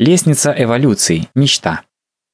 Лестница эволюции. Мечта.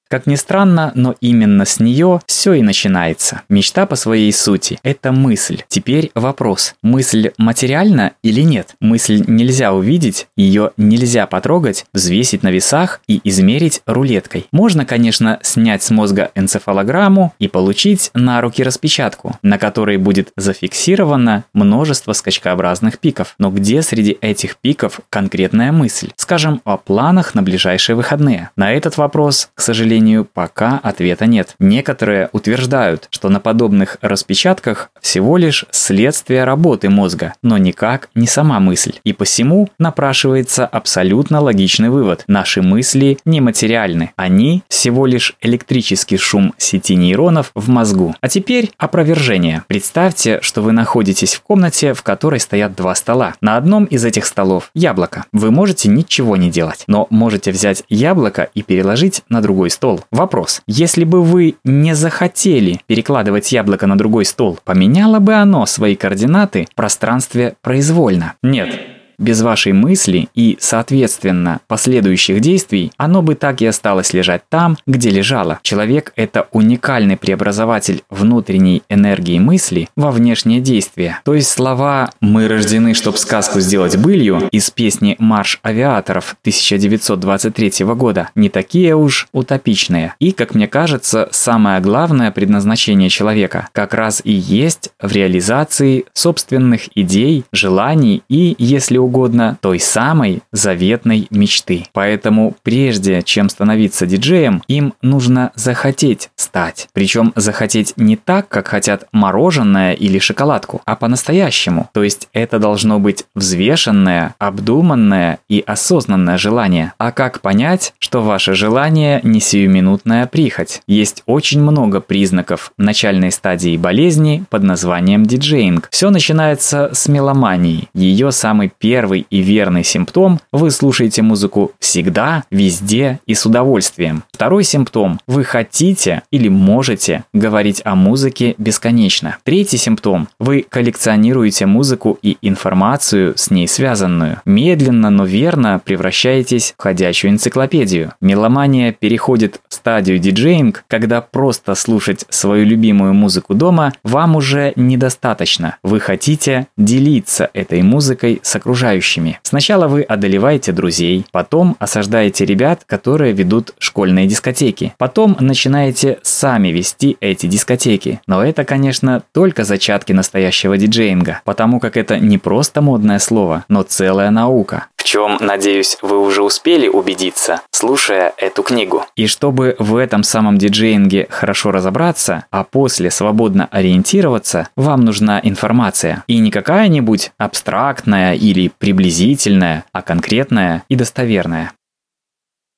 Как ни странно, но именно с нее все и начинается. Мечта по своей сути – это мысль. Теперь вопрос, мысль материальна или нет? Мысль нельзя увидеть, ее нельзя потрогать, взвесить на весах и измерить рулеткой. Можно, конечно, снять с мозга энцефалограмму и получить на руки распечатку, на которой будет зафиксировано множество скачкообразных пиков. Но где среди этих пиков конкретная мысль? Скажем, о планах на ближайшие выходные. На этот вопрос, к сожалению, сожалению, пока ответа нет. Некоторые утверждают, что на подобных распечатках всего лишь следствие работы мозга, но никак не сама мысль. И посему напрашивается абсолютно логичный вывод. Наши мысли нематериальны. Они всего лишь электрический шум сети нейронов в мозгу. А теперь опровержение. Представьте, что вы находитесь в комнате, в которой стоят два стола. На одном из этих столов яблоко. Вы можете ничего не делать, но можете взять яблоко и переложить на другой стол стол. Вопрос. Если бы вы не захотели перекладывать яблоко на другой стол, поменяло бы оно свои координаты в пространстве произвольно? Нет. Без вашей мысли и, соответственно, последующих действий, оно бы так и осталось лежать там, где лежало. Человек – это уникальный преобразователь внутренней энергии мысли во внешнее действие. То есть слова «мы рождены, чтобы сказку сделать былью» из песни «Марш авиаторов» 1923 года не такие уж утопичные. И, как мне кажется, самое главное предназначение человека как раз и есть в реализации собственных идей, желаний и, если угодно, той самой заветной мечты. Поэтому прежде чем становиться диджеем, им нужно захотеть стать. Причем захотеть не так, как хотят мороженое или шоколадку, а по-настоящему. То есть это должно быть взвешенное, обдуманное и осознанное желание. А как понять, что ваше желание не сиюминутная прихоть? Есть очень много признаков начальной стадии болезни под названием диджеинг. Все начинается с меломании. Ее самый первый первый и верный симптом – вы слушаете музыку всегда, везде и с удовольствием. Второй симптом – вы хотите или можете говорить о музыке бесконечно. Третий симптом – вы коллекционируете музыку и информацию с ней связанную. Медленно, но верно превращаетесь в ходячую энциклопедию. Меломания переходит в стадию диджеинг, когда просто слушать свою любимую музыку дома вам уже недостаточно. Вы хотите делиться этой музыкой с окружающими окружающими. Сначала вы одолеваете друзей, потом осаждаете ребят, которые ведут школьные дискотеки. Потом начинаете сами вести эти дискотеки. Но это, конечно, только зачатки настоящего диджеинга, потому как это не просто модное слово, но целая наука чем, надеюсь, вы уже успели убедиться, слушая эту книгу. И чтобы в этом самом диджеинге хорошо разобраться, а после свободно ориентироваться, вам нужна информация. И не какая-нибудь абстрактная или приблизительная, а конкретная и достоверная.